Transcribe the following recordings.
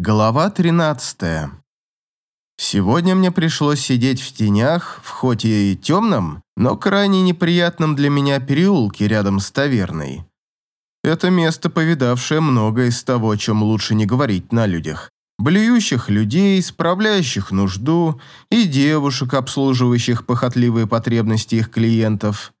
Глава 13. Сегодня мне пришлось сидеть в тенях, в хоть и темном, но крайне неприятном для меня переулке рядом с таверной. Это место, повидавшее многое из того, о чем лучше не говорить на людях. Блюющих людей, справляющих нужду и девушек, обслуживающих похотливые потребности их клиентов.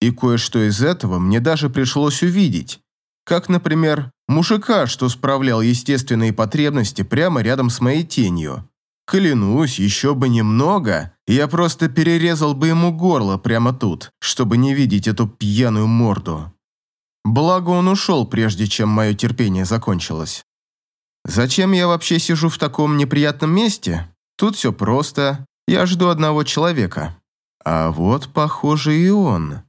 И кое-что из этого мне даже пришлось увидеть. Как, например, мужика, что справлял естественные потребности прямо рядом с моей тенью. Клянусь, еще бы немного, я просто перерезал бы ему горло прямо тут, чтобы не видеть эту пьяную морду. Благо он ушел, прежде чем мое терпение закончилось. Зачем я вообще сижу в таком неприятном месте? Тут все просто. Я жду одного человека. А вот, похоже, и он.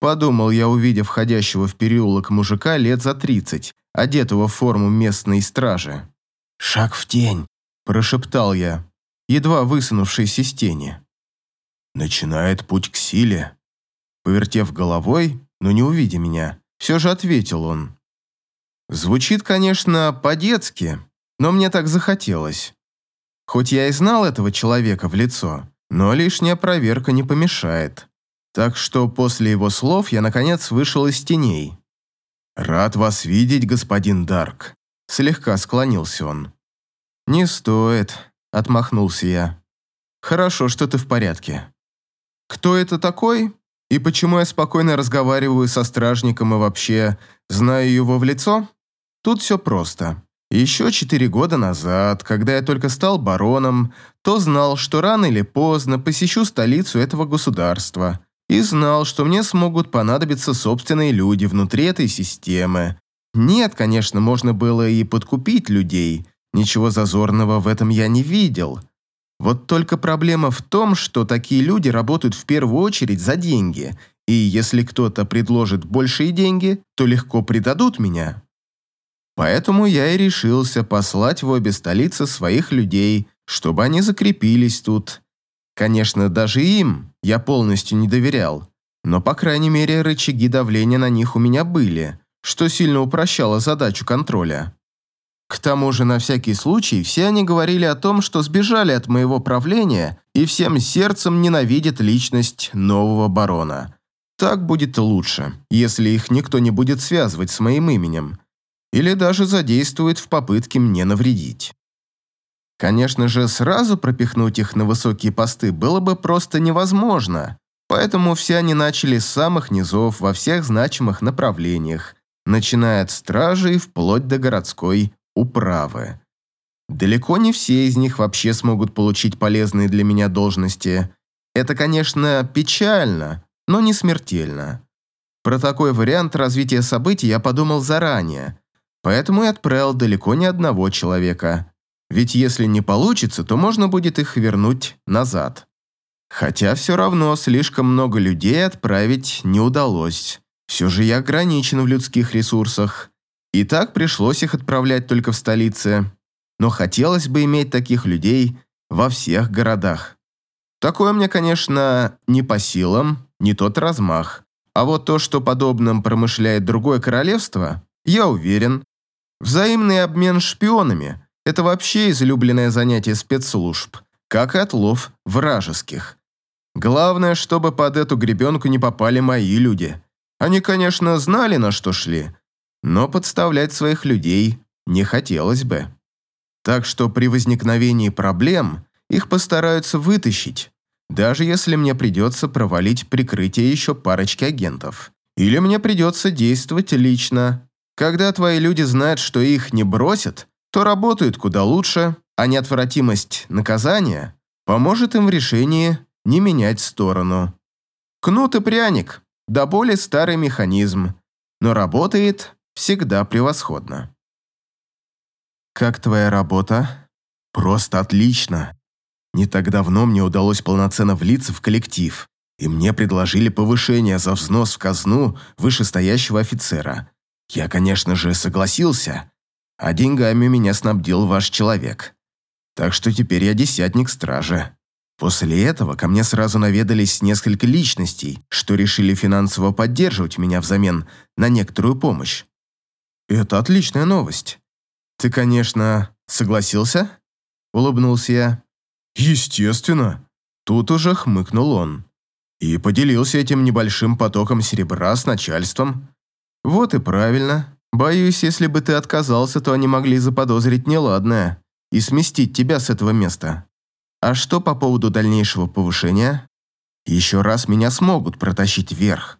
Подумал я, увидев входящего в переулок мужика лет за тридцать, одетого в форму местной стражи. «Шаг в тень», – прошептал я, едва высунувшись из тени. «Начинает путь к силе». Повертев головой, но не увидя меня, все же ответил он. Звучит, конечно, по-детски, но мне так захотелось. Хоть я и знал этого человека в лицо, но лишняя проверка не помешает. Так что после его слов я, наконец, вышел из теней. «Рад вас видеть, господин Дарк», — слегка склонился он. «Не стоит», — отмахнулся я. «Хорошо, что ты в порядке». «Кто это такой? И почему я спокойно разговариваю со стражником и вообще знаю его в лицо? Тут все просто. Еще четыре года назад, когда я только стал бароном, то знал, что рано или поздно посещу столицу этого государства — и знал, что мне смогут понадобиться собственные люди внутри этой системы. Нет, конечно, можно было и подкупить людей, ничего зазорного в этом я не видел. Вот только проблема в том, что такие люди работают в первую очередь за деньги, и если кто-то предложит большие деньги, то легко предадут меня. Поэтому я и решился послать в обе столицы своих людей, чтобы они закрепились тут. Конечно, даже им я полностью не доверял, но, по крайней мере, рычаги давления на них у меня были, что сильно упрощало задачу контроля. К тому же, на всякий случай, все они говорили о том, что сбежали от моего правления и всем сердцем ненавидят личность нового барона. Так будет лучше, если их никто не будет связывать с моим именем, или даже задействует в попытке мне навредить. Конечно же, сразу пропихнуть их на высокие посты было бы просто невозможно, поэтому все они начали с самых низов во всех значимых направлениях, начиная от стражей вплоть до городской управы. Далеко не все из них вообще смогут получить полезные для меня должности. Это, конечно, печально, но не смертельно. Про такой вариант развития событий я подумал заранее, поэтому и отправил далеко не одного человека – ведь если не получится, то можно будет их вернуть назад. Хотя все равно слишком много людей отправить не удалось. Все же я ограничен в людских ресурсах. И так пришлось их отправлять только в столице. Но хотелось бы иметь таких людей во всех городах. Такое мне, конечно, не по силам, не тот размах. А вот то, что подобным промышляет другое королевство, я уверен. Взаимный обмен шпионами это вообще излюбленное занятие спецслужб, как и отлов вражеских. Главное, чтобы под эту гребенку не попали мои люди. Они, конечно, знали, на что шли, но подставлять своих людей не хотелось бы. Так что при возникновении проблем их постараются вытащить, даже если мне придется провалить прикрытие еще парочки агентов. Или мне придется действовать лично. Когда твои люди знают, что их не бросят, то работают куда лучше, а неотвратимость наказания поможет им в решении не менять сторону. Кнут и пряник – да более старый механизм, но работает всегда превосходно. «Как твоя работа?» «Просто отлично. Не так давно мне удалось полноценно влиться в коллектив, и мне предложили повышение за взнос в казну вышестоящего офицера. Я, конечно же, согласился, а деньгами меня снабдил ваш человек. Так что теперь я десятник стражи. После этого ко мне сразу наведались несколько личностей, что решили финансово поддерживать меня взамен на некоторую помощь. Это отличная новость. Ты, конечно, Согласился?» Улыбнулся я. «Естественно!» Тут уже хмыкнул он. И поделился этим небольшим потоком серебра с начальством. «Вот и правильно. Боюсь, если бы ты отказался, то они могли заподозрить неладное и сместить тебя с этого места. А что по поводу дальнейшего повышения? Еще раз меня смогут протащить вверх,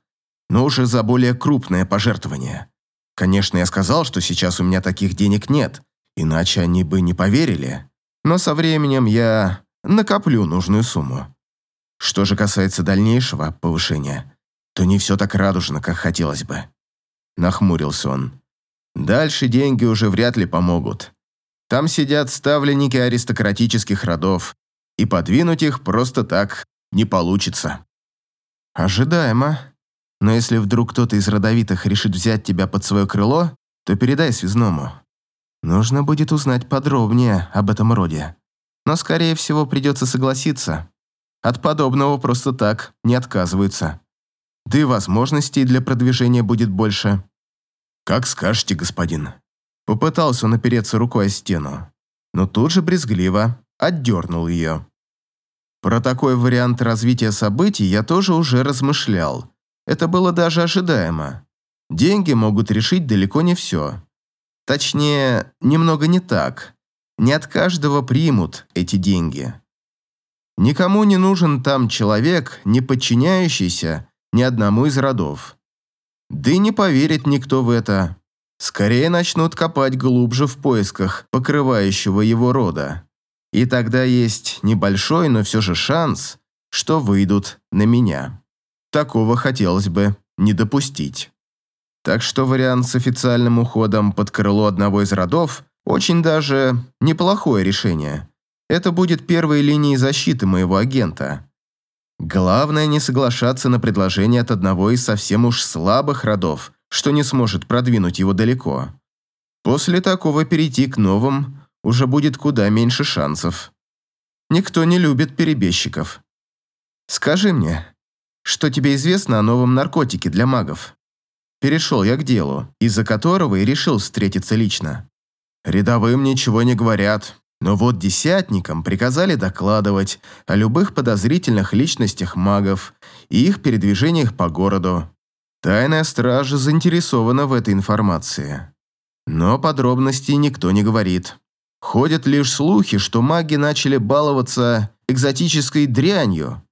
но уже за более крупное пожертвование. Конечно, я сказал, что сейчас у меня таких денег нет, иначе они бы не поверили. Но со временем я накоплю нужную сумму. Что же касается дальнейшего повышения, то не все так радужно, как хотелось бы. Нахмурился он. Дальше деньги уже вряд ли помогут. Там сидят ставленники аристократических родов, и подвинуть их просто так не получится. Ожидаемо. Но если вдруг кто-то из родовитых решит взять тебя под свое крыло, то передай связному. Нужно будет узнать подробнее об этом роде. Но, скорее всего, придется согласиться. От подобного просто так не отказываются. Да и возможностей для продвижения будет больше. «Как скажете, господин». Попытался он опереться рукой о стену, но тут же брезгливо отдернул ее. Про такой вариант развития событий я тоже уже размышлял. Это было даже ожидаемо. Деньги могут решить далеко не все. Точнее, немного не так. Не от каждого примут эти деньги. Никому не нужен там человек, не подчиняющийся ни одному из родов. Да и не поверит никто в это. Скорее начнут копать глубже в поисках покрывающего его рода. И тогда есть небольшой, но все же шанс, что выйдут на меня. Такого хотелось бы не допустить. Так что вариант с официальным уходом под крыло одного из родов очень даже неплохое решение. Это будет первой линией защиты моего агента. Главное не соглашаться на предложение от одного из совсем уж слабых родов, что не сможет продвинуть его далеко. После такого перейти к новым уже будет куда меньше шансов. Никто не любит перебежчиков. Скажи мне, что тебе известно о новом наркотике для магов? Перешел я к делу, из-за которого и решил встретиться лично. Рядовым ничего не говорят, но вот десятникам приказали докладывать о любых подозрительных личностях магов и их передвижениях по городу. Тайная стража заинтересована в этой информации. Но подробностей никто не говорит. Ходят лишь слухи, что маги начали баловаться экзотической дрянью.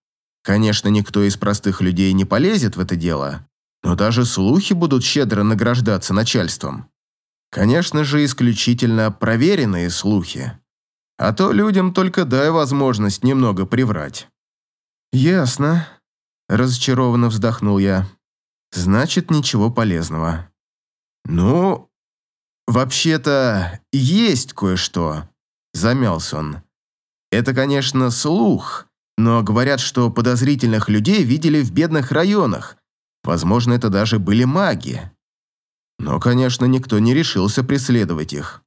Конечно, никто из простых людей не полезет в это дело, но даже слухи будут щедро награждаться начальством. Конечно же, исключительно проверенные слухи. А то людям только дай возможность немного приврать. «Ясно», – разочарованно вздохнул я. «Значит, ничего полезного». «Ну, «Вообще-то есть кое-что», – замялся он. «Это, конечно, слух, но говорят, что подозрительных людей видели в бедных районах. Возможно, это даже были маги. Но, конечно, никто не решился преследовать их.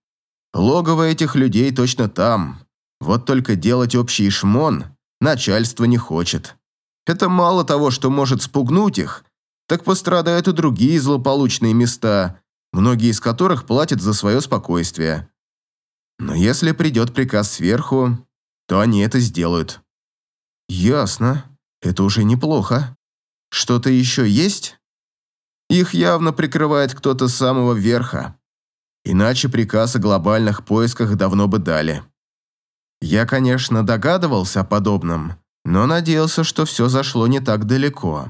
Логово этих людей точно там. Вот только делать общий шмон начальство не хочет. Это мало того, что может спугнуть их, так пострадают и другие злополучные места, многие из которых платят за свое спокойствие. Но если придет приказ сверху, то они это сделают. Ясно. Это уже неплохо. Что-то еще есть? Их явно прикрывает кто-то с самого верха. Иначе приказ о глобальных поисках давно бы дали. Я, конечно, догадывался о подобном, но надеялся, что все зашло не так далеко.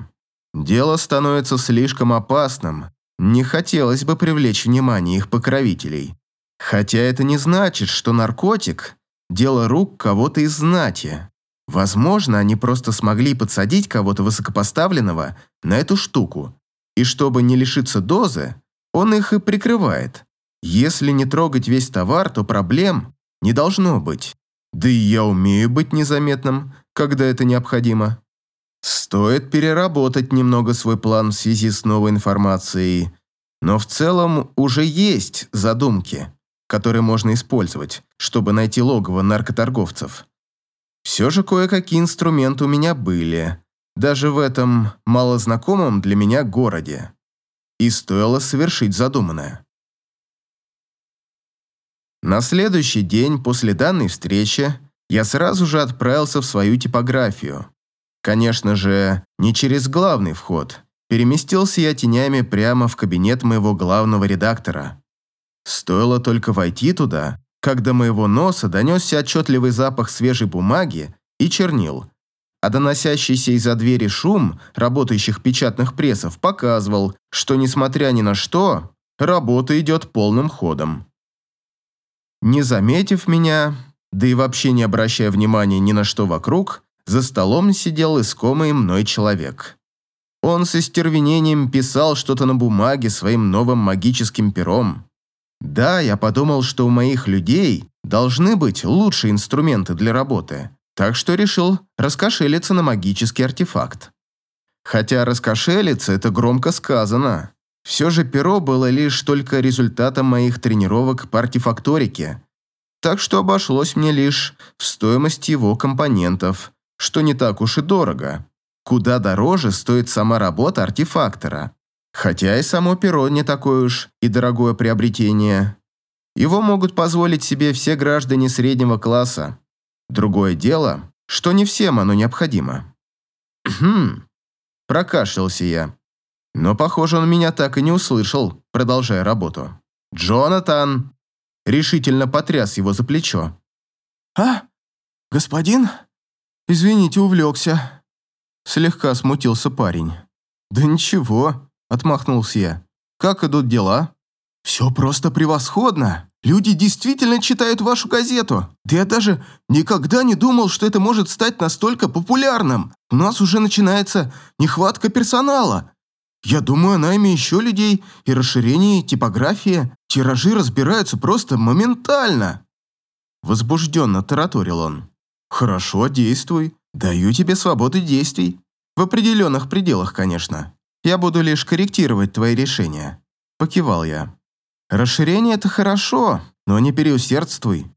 Дело становится слишком опасным, не хотелось бы привлечь внимание их покровителей. Хотя это не значит, что наркотик – дело рук кого-то из знати. Возможно, они просто смогли подсадить кого-то высокопоставленного на эту штуку, и чтобы не лишиться дозы, он их и прикрывает. Если не трогать весь товар, то проблем не должно быть. Да и я умею быть незаметным, когда это необходимо. Стоит переработать немного свой план в связи с новой информацией, но в целом уже есть задумки, которые можно использовать, чтобы найти логово наркоторговцев. Все же кое-какие инструменты у меня были, даже в этом малознакомом для меня городе. И стоило совершить задуманное. На следующий день после данной встречи я сразу же отправился в свою типографию. Конечно же, не через главный вход. Переместился я тенями прямо в кабинет моего главного редактора. Стоило только войти туда, как до моего носа донесся отчетливый запах свежей бумаги и чернил, а доносящийся из-за двери шум работающих печатных прессов показывал, что, несмотря ни на что, работа идет полным ходом. Не заметив меня, да и вообще не обращая внимания ни на что вокруг, за столом сидел искомый мной человек. Он с истервенением писал что-то на бумаге своим новым магическим пером. Да, я подумал, что у моих людей должны быть лучшие инструменты для работы, так что решил раскошелиться на магический артефакт. Хотя раскошелиться – это громко сказано. Все же перо было лишь только результатом моих тренировок по артефакторике, так что обошлось мне лишь в стоимости его компонентов, что не так уж и дорого. Куда дороже стоит сама работа артефактора. Хотя и само перо не такое уж и дорогое приобретение. Его могут позволить себе все граждане среднего класса. Другое дело, что не всем оно необходимо. Хм, прокашлялся я. Но, похоже, он меня так и не услышал, продолжая работу. «Джонатан!» Решительно потряс его за плечо. «А? Господин? Извините, увлекся». Слегка смутился парень. «Да ничего», — отмахнулся я. «Как идут дела?» «Все просто превосходно. Люди действительно читают вашу газету. Да я даже никогда не думал, что это может стать настолько популярным. У нас уже начинается нехватка персонала. Я думаю, найме еще людей и расширение типографии. Тиражи разбираются просто моментально. Возбужденно тараторил он. Хорошо, действуй. Даю тебе свободу действий. В определенных пределах, конечно. Я буду лишь корректировать твои решения. Покивал я. Расширение – это хорошо, но не переусердствуй.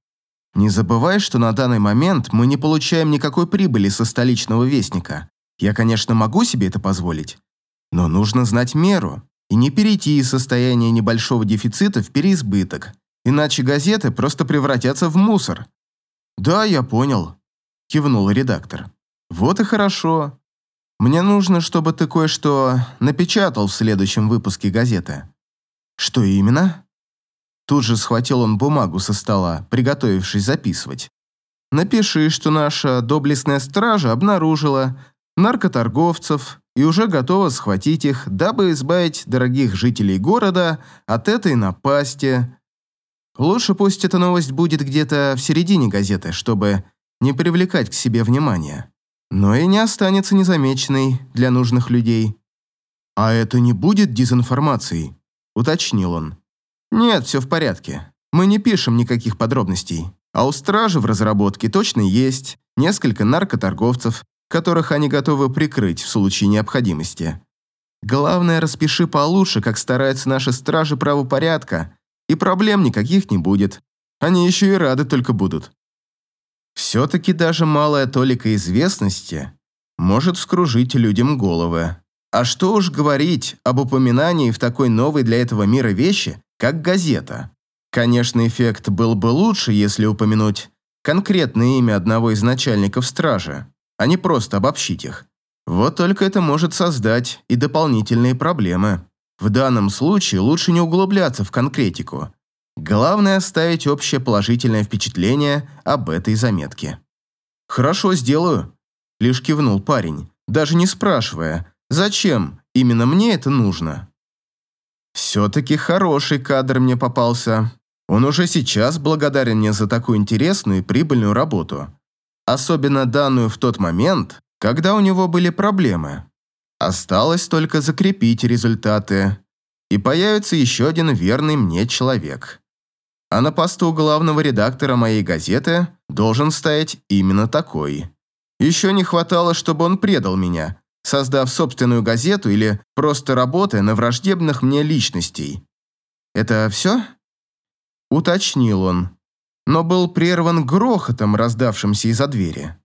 Не забывай, что на данный момент мы не получаем никакой прибыли со столичного вестника. Я, конечно, могу себе это позволить, но нужно знать меру и не перейти из состояния небольшого дефицита в переизбыток, иначе газеты просто превратятся в мусор. «Да, я понял», – кивнул редактор. «Вот и хорошо. Мне нужно, чтобы ты кое-что напечатал в следующем выпуске газеты». «Что именно?» Тут же схватил он бумагу со стола, приготовившись записывать. «Напиши, что наша доблестная стража обнаружила наркоторговцев и уже готова схватить их, дабы избавить дорогих жителей города от этой напасти. Лучше пусть эта новость будет где-то в середине газеты, чтобы не привлекать к себе внимания, но и не останется незамеченной для нужных людей. «А это не будет дезинформацией?» – уточнил он. «Нет, все в порядке. Мы не пишем никаких подробностей. А у стражи в разработке точно есть несколько наркоторговцев, которых они готовы прикрыть в случае необходимости. Главное, распиши получше, как стараются наши стражи правопорядка, и проблем никаких не будет. Они еще и рады только будут. Все-таки даже малая толика известности может вскружить людям головы. А что уж говорить об упоминании в такой новой для этого мира вещи, как газета. Конечно, эффект был бы лучше, если упомянуть конкретное имя одного из начальников стражи а не просто обобщить их. Вот только это может создать и дополнительные проблемы. В данном случае лучше не углубляться в конкретику. Главное оставить общее положительное впечатление об этой заметке. «Хорошо, сделаю», – лишь кивнул парень, даже не спрашивая, зачем именно мне это нужно. Все-таки хороший кадр мне попался. Он уже сейчас благодарен мне за такую интересную и прибыльную работу особенно данную в тот момент, когда у него были проблемы. Осталось только закрепить результаты, и появится еще один верный мне человек. А на посту главного редактора моей газеты должен стоять именно такой. Еще не хватало, чтобы он предал меня, создав собственную газету или просто работая на враждебных мне личностей. «Это все?» Уточнил он, но был прерван грохотом, раздавшимся из-за двери.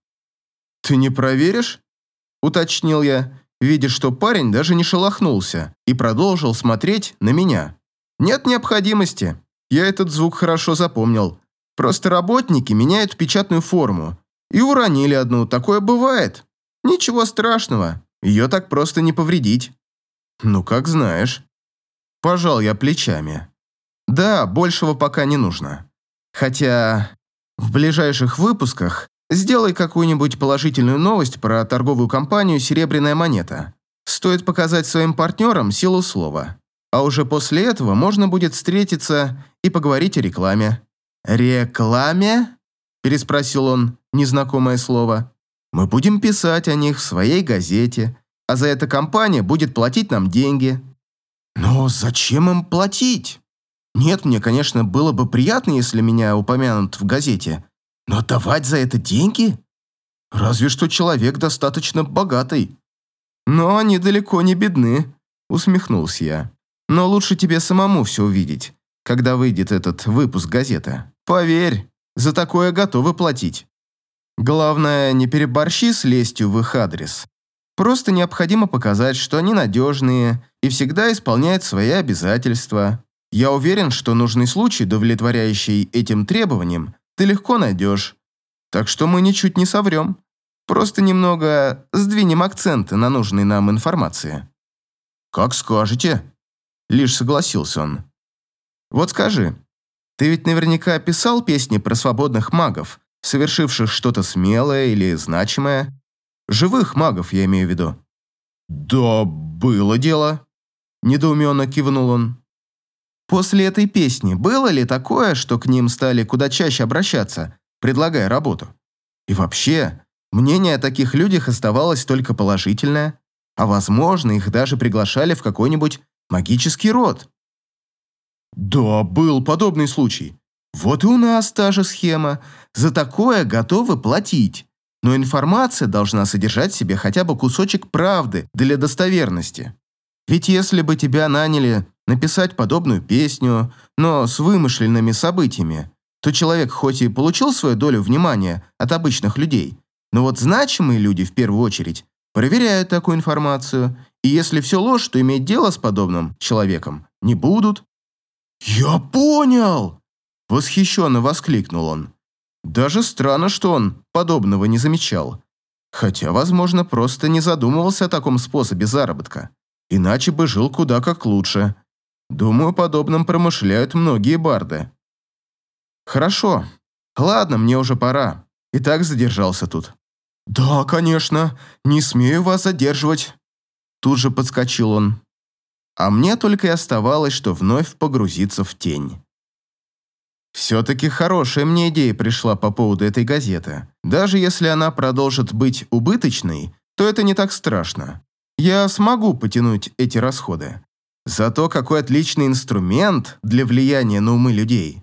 «Ты не проверишь?» – уточнил я, видя, что парень даже не шелохнулся и продолжил смотреть на меня. «Нет необходимости. Я этот звук хорошо запомнил. Просто работники меняют печатную форму. И уронили одну, такое бывает. Ничего страшного, ее так просто не повредить. Ну, как знаешь. Пожал я плечами. Да, большего пока не нужно. Хотя в ближайших выпусках сделай какую-нибудь положительную новость про торговую компанию «Серебряная монета». Стоит показать своим партнерам силу слова. А уже после этого можно будет встретиться и поговорить о рекламе. «Рекламе?» – переспросил он незнакомое слово. «Мы будем писать о них в своей газете, а за это компания будет платить нам деньги». «Но зачем им платить?» «Нет, мне, конечно, было бы приятно, если меня упомянут в газете, но давать за это деньги? Разве что человек достаточно богатый». «Но они далеко не бедны», – усмехнулся я. «Но лучше тебе самому все увидеть, когда выйдет этот выпуск газеты. Поверь, за такое готовы платить. Главное, не переборщи с лестью в их адрес. Просто необходимо показать, что они надежные и всегда исполняют свои обязательства. Я уверен, что нужный случай, удовлетворяющий этим требованиям, ты легко найдешь. Так что мы ничуть не соврем. Просто немного сдвинем акценты на нужной нам информации». «Как скажете», — лишь согласился он. «Вот скажи, ты ведь наверняка писал песни про свободных магов, совершивших что-то смелое или значимое? Живых магов, я имею в виду». «Да, было дело», — недоуменно кивнул он. «После этой песни было ли такое, что к ним стали куда чаще обращаться, предлагая работу? И вообще, Мнение о таких людях оставалось только положительное, а возможно, их даже приглашали в какой-нибудь магический род. Да, был подобный случай. Вот и у нас та же схема. За такое готовы платить. Но информация должна содержать в себе хотя бы кусочек правды для достоверности. Ведь если бы тебя наняли написать подобную песню, но с вымышленными событиями, то человек хоть и получил свою долю внимания от обычных людей, но вот значимые люди, в первую очередь, проверяют такую информацию, и если все ложь, то иметь дело с подобным человеком не будут. «Я понял!» – восхищенно воскликнул он. Даже странно, что он подобного не замечал. Хотя, возможно, просто не задумывался о таком способе заработка. Иначе бы жил куда как лучше. Думаю, подобным промышляют многие барды. Хорошо. Ладно, мне уже пора. И так задержался тут. «Да, конечно, не смею вас задерживать», – тут же подскочил он. А мне только и оставалось, что вновь погрузиться в тень. Все-таки хорошая мне идея пришла по поводу этой газеты. Даже если она продолжит быть убыточной, то это не так страшно. Я смогу потянуть эти расходы. Зато какой отличный инструмент для влияния на умы людей.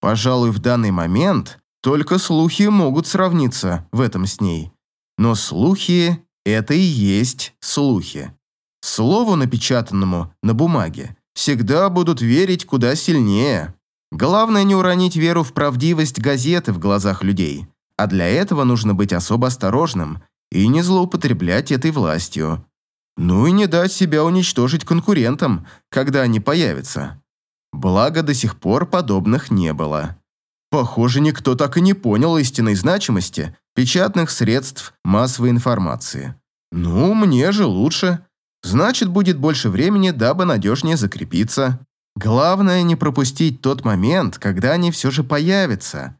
Пожалуй, в данный момент только слухи могут сравниться в этом с ней. Но слухи – это и есть слухи. Слову, напечатанному на бумаге, всегда будут верить куда сильнее. Главное не уронить веру в правдивость газеты в глазах людей. А для этого нужно быть особо осторожным и не злоупотреблять этой властью. Ну и не дать себя уничтожить конкурентам, когда они появятся. Благо, до сих пор подобных не было. Похоже, никто так и не понял истинной значимости печатных средств массовой информации. Ну, мне же лучше. Значит, будет больше времени, дабы надежнее закрепиться. Главное не пропустить тот момент, когда они все же появятся.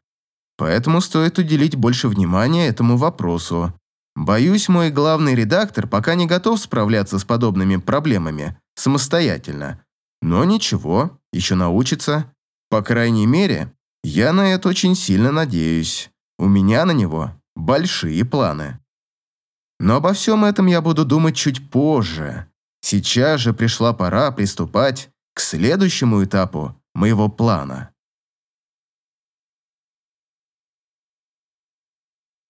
Поэтому стоит уделить больше внимания этому вопросу. Боюсь, мой главный редактор пока не готов справляться с подобными проблемами самостоятельно. Но ничего, еще научится. По крайней мере, я на это очень сильно надеюсь. У меня на него большие планы. Но обо всем этом я буду думать чуть позже. Сейчас же пришла пора приступать к следующему этапу моего плана.